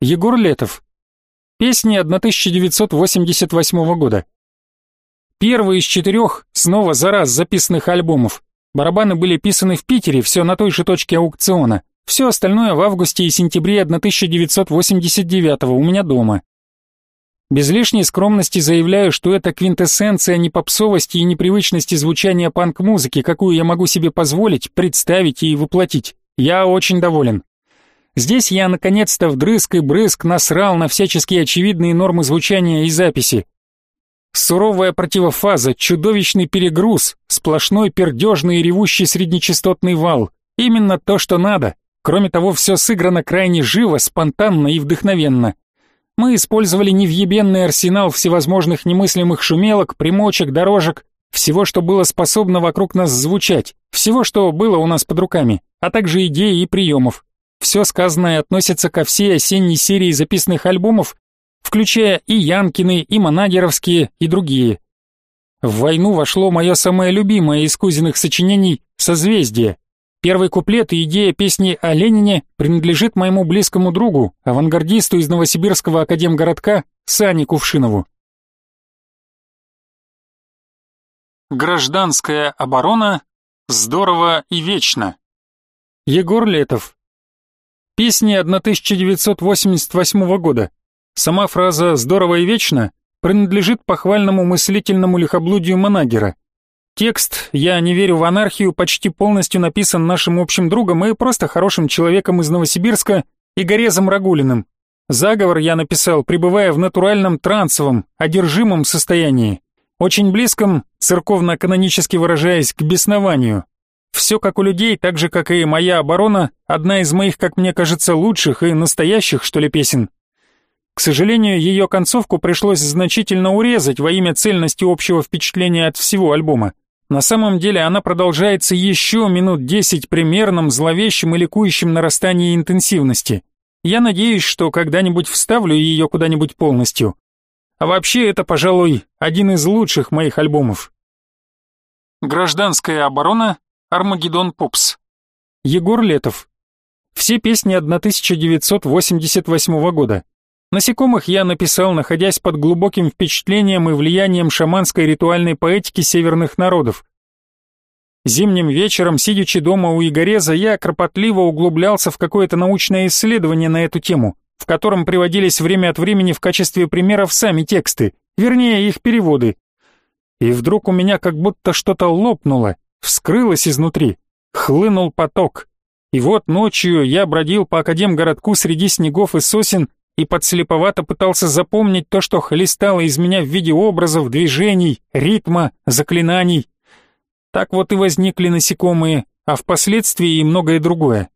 Егор Летов. Песни 1988 года. Первый из четырех, снова за раз записанных альбомов. Барабаны были писаны в Питере, все на той же точке аукциона. Все остальное в августе и сентябре 1989 у меня дома. Без лишней скромности заявляю, что это квинтэссенция непопсовости и непривычности звучания панк-музыки, какую я могу себе позволить, представить и воплотить. Я очень доволен. Здесь я наконец-то вдрызг и брызг насрал на всяческие очевидные нормы звучания и записи. Суровая противофаза, чудовищный перегруз, сплошной пердежный и ревущий среднечастотный вал. Именно то, что надо. Кроме того, все сыграно крайне живо, спонтанно и вдохновенно. Мы использовали невъебенный арсенал всевозможных немыслимых шумелок, примочек, дорожек, всего, что было способно вокруг нас звучать, всего, что было у нас под руками а также идей и приемов. Все сказанное относится ко всей осенней серии записанных альбомов, включая и Янкины, и Манагеровские, и другие. В войну вошло мое самое любимое из кузиных сочинений «Созвездие». Первый куплет и идея песни о Ленине принадлежит моему близкому другу, авангардисту из Новосибирского академгородка Сане Кувшинову. Гражданская оборона здорово и вечно. Егор Летов. Песни 1988 года. Сама фраза «здорово и вечно» принадлежит похвальному мыслительному лихоблудию Манагера. Текст «Я не верю в анархию» почти полностью написан нашим общим другом и просто хорошим человеком из Новосибирска Игорезом Рагулиным. Заговор я написал, пребывая в натуральном трансовом, одержимом состоянии, очень близком, церковно-канонически выражаясь, к беснованию. Все как у людей, так же, как и моя оборона, одна из моих, как мне кажется, лучших и настоящих, что ли, песен. К сожалению, ее концовку пришлось значительно урезать во имя цельности общего впечатления от всего альбома. На самом деле она продолжается еще минут десять примерным, зловещим и ликующим нарастании интенсивности. Я надеюсь, что когда-нибудь вставлю ее куда-нибудь полностью. А вообще это, пожалуй, один из лучших моих альбомов. Гражданская оборона, Армагеддон Попс. Егор Летов. Все песни 1988 года. Насекомых я написал, находясь под глубоким впечатлением и влиянием шаманской ритуальной поэтики северных народов. Зимним вечером, сидячи дома у Игореза, я кропотливо углублялся в какое-то научное исследование на эту тему, в котором приводились время от времени в качестве примеров сами тексты, вернее их переводы. И вдруг у меня как будто что-то лопнуло, вскрылось изнутри, хлынул поток. И вот ночью я бродил по Академгородку среди снегов и сосен и подслеповато пытался запомнить то, что хлестало из меня в виде образов, движений, ритма, заклинаний. Так вот и возникли насекомые, а впоследствии и многое другое.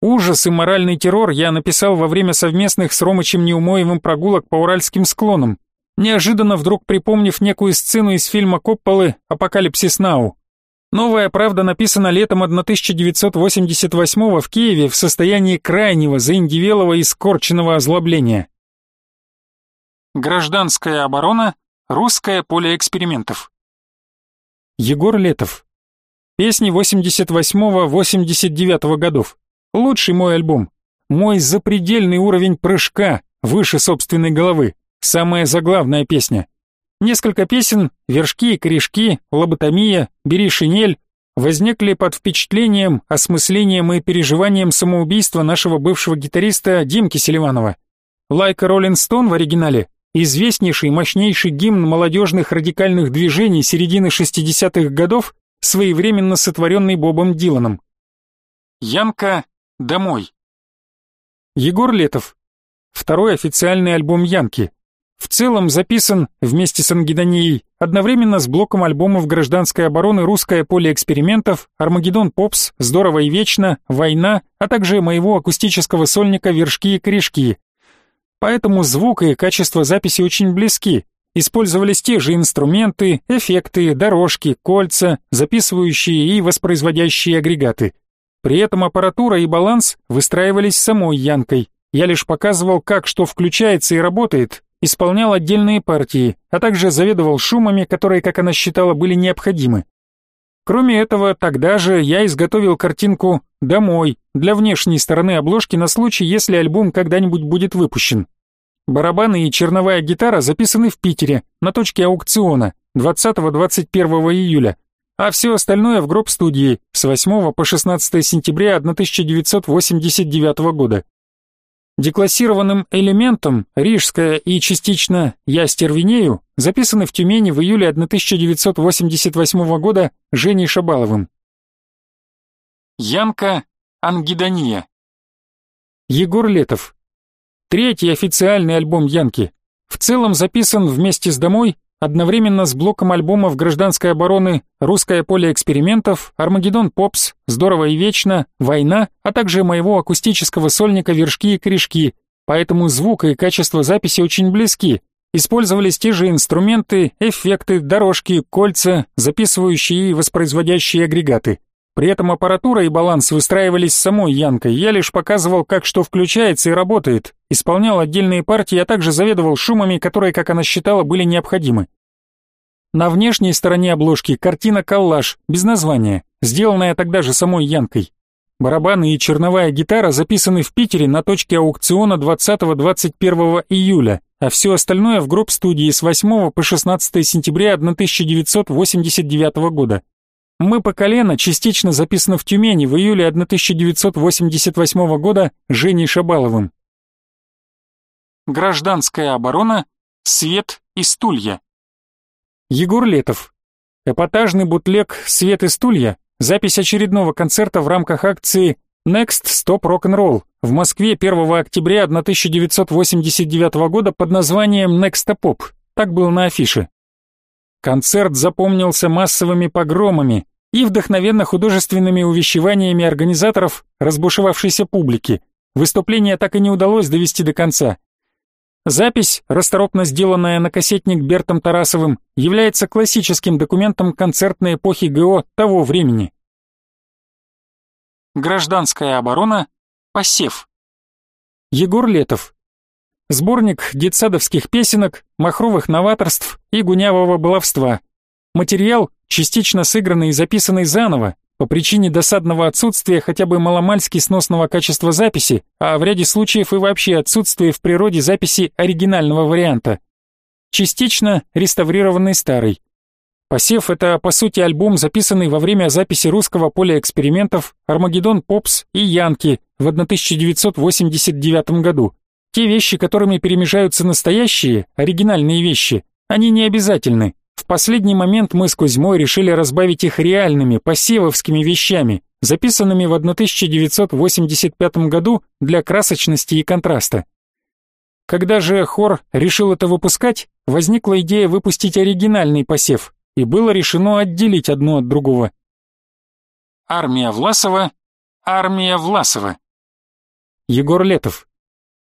Ужас и моральный террор я написал во время совместных с Ромычем Неумоевым прогулок по уральским склонам, неожиданно вдруг припомнив некую сцену из фильма Копполы «Апокалипсис Нау». Новая правда написана летом 1988 в Киеве в состоянии крайнего, заиндивелого и скорченного озлобления. Гражданская оборона, русское поле экспериментов. Егор Летов. Песни 88-89 годов. Лучший мой альбом. Мой запредельный уровень прыжка, выше собственной головы. Самая заглавная песня. Несколько песен, вершки, корешки, лоботомия, бери шинель, возникли под впечатлением, осмыслением и переживанием самоубийства нашего бывшего гитариста Димки Селиванова. A Rolling Stone в оригинале – известнейший, мощнейший гимн молодежных радикальных движений середины 60-х годов, своевременно сотворенный Бобом Диланом. Янка «Домой». Егор Летов. Второй официальный альбом Янки – в целом записан вместе с Ангидонией одновременно с блоком альбомов гражданской обороны «Русское поле экспериментов», «Армагеддон Попс», «Здорово и вечно», «Война», а также моего акустического сольника «Вершки и корешки». Поэтому звук и качество записи очень близки. Использовались те же инструменты, эффекты, дорожки, кольца, записывающие и воспроизводящие агрегаты. При этом аппаратура и баланс выстраивались самой Янкой. Я лишь показывал, как что включается и работает, исполнял отдельные партии, а также заведовал шумами, которые, как она считала, были необходимы. Кроме этого, тогда же я изготовил картинку «Домой» для внешней стороны обложки на случай, если альбом когда-нибудь будет выпущен. Барабаны и черновая гитара записаны в Питере, на точке аукциона, 20-21 июля, а все остальное в гроб-студии с 8 по 16 сентября 1989 года. Деклассированным элементом Рижская и частично Я стервенею записаны в Тюмени в июле 1988 года Женей Шабаловым. Янка Ангидония. Егор Летов. Третий официальный альбом Янки. В целом записан вместе с «Домой» одновременно с блоком альбомов гражданской обороны «Русское поле экспериментов», «Армагеддон Попс», «Здорово и вечно», «Война», а также моего акустического сольника «Вершки и корешки», поэтому звук и качество записи очень близки. Использовались те же инструменты, эффекты, дорожки, кольца, записывающие и воспроизводящие агрегаты. При этом аппаратура и баланс выстраивались самой Янкой, я лишь показывал, как что включается и работает, исполнял отдельные партии, а также заведовал шумами, которые, как она считала, были необходимы. На внешней стороне обложки картина-коллаж, без названия, сделанная тогда же самой Янкой. Барабаны и черновая гитара записаны в Питере на точке аукциона 20-21 июля, а все остальное в гроб-студии с 8 по 16 сентября 1989 года. «Мы по колено» частично записано в Тюмени в июле 1988 года Женей Шабаловым. Гражданская оборона, свет и стулья. Егор Летов. Эпатажный бутлег «Свет и стулья» запись очередного концерта в рамках акции Next Stop Rock'n'Roll в Москве 1 октября 1989 года под названием Next Pop. Так был на афише. Концерт запомнился массовыми погромами, и вдохновенно художественными увещеваниями организаторов разбушевавшейся публики. Выступление так и не удалось довести до конца. Запись, расторопно сделанная на кассетник Бертом Тарасовым, является классическим документом концертной эпохи ГО того времени. Гражданская оборона. Посев. Егор Летов. Сборник детсадовских песенок, махровых новаторств и гунявого баловства. Материал, частично сыгранный и записанный заново, по причине досадного отсутствия хотя бы маломальски сносного качества записи, а в ряде случаев и вообще отсутствия в природе записи оригинального варианта. Частично реставрированный старый. «Посев» — это, по сути, альбом, записанный во время записи русского поля экспериментов «Армагеддон Попс» и «Янки» в 1989 году. Те вещи, которыми перемежаются настоящие, оригинальные вещи, они не обязательны, последний момент мы с Кузьмой решили разбавить их реальными, посевовскими вещами, записанными в 1985 году для красочности и контраста. Когда же хор решил это выпускать, возникла идея выпустить оригинальный посев, и было решено отделить одно от другого. Армия Власова, Армия Власова. Егор Летов.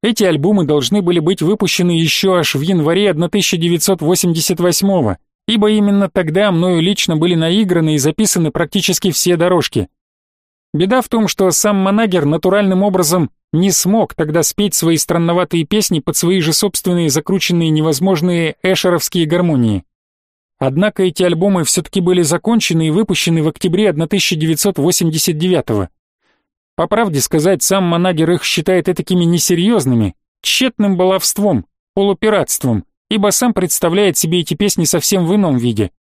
Эти альбомы должны были быть выпущены еще аж в январе 1988 года ибо именно тогда мною лично были наиграны и записаны практически все дорожки. Беда в том, что сам Манагер натуральным образом не смог тогда спеть свои странноватые песни под свои же собственные закрученные невозможные эшеровские гармонии. Однако эти альбомы все-таки были закончены и выпущены в октябре 1989 -го. По правде сказать, сам Манагер их считает такими несерьезными, тщетным баловством, полупиратством, ибо сам представляет себе эти песни совсем в ином виде.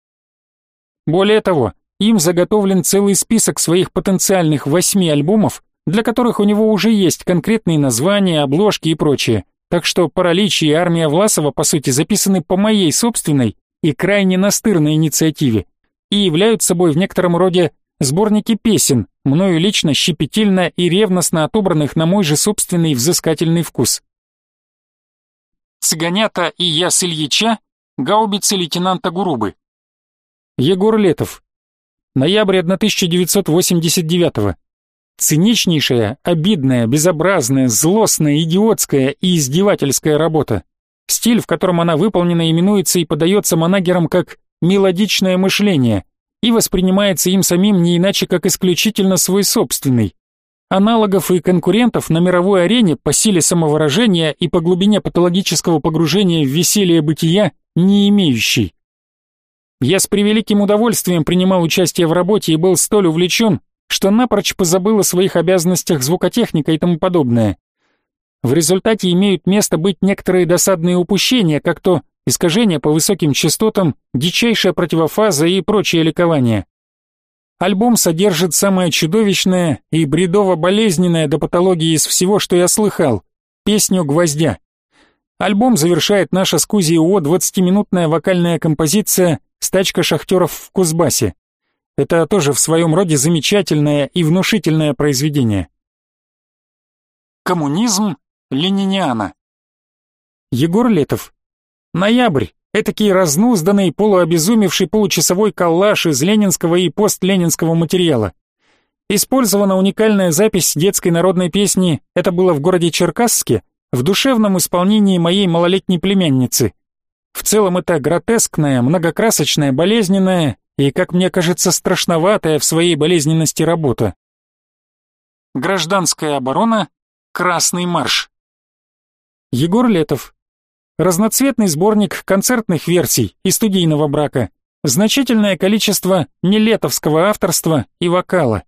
Более того, им заготовлен целый список своих потенциальных восьми альбомов, для которых у него уже есть конкретные названия, обложки и прочее. Так что «Паралич» и «Армия Власова» по сути записаны по моей собственной и крайне настырной инициативе и являются собой в некотором роде сборники песен, мною лично щепетильно и ревностно отобранных на мой же собственный взыскательный вкус. Цыганята и я с Ильича, гаубицы лейтенанта Гурубы. Егор Летов. Ноябрь 1989 -го. Циничнейшая, обидная, безобразная, злостная, идиотская и издевательская работа. Стиль, в котором она выполнена, именуется и подается манагером как «мелодичное мышление» и воспринимается им самим не иначе, как исключительно свой собственный, Аналогов и конкурентов на мировой арене по силе самовыражения и по глубине патологического погружения в веселье бытия не имеющий. Я с превеликим удовольствием принимал участие в работе и был столь увлечен, что напрочь позабыл о своих обязанностях звукотехника и тому подобное. В результате имеют место быть некоторые досадные упущения, как то искажение по высоким частотам, дичайшая противофаза и прочее ликование. Альбом содержит самое чудовищное и бредово-болезненное до патологии из всего, что я слыхал — песню «Гвоздя». Альбом завершает наша с Кузей УО 20-минутная вокальная композиция «Стачка шахтеров в Кузбассе». Это тоже в своем роде замечательное и внушительное произведение. Коммунизм Лениниана. Егор Летов. Ноябрь Этакий разнузданный, полуобезумевший получасовой коллаж из ленинского и постленинского материала. Использована уникальная запись детской народной песни «Это было в городе Черкасске» в душевном исполнении моей малолетней племянницы. В целом это гротескная, многокрасочная, болезненная и, как мне кажется, страшноватая в своей болезненности работа. Гражданская оборона, Красный марш. Егор Летов, разноцветный сборник концертных версий и студийного брака, значительное количество нелетовского авторства и вокала.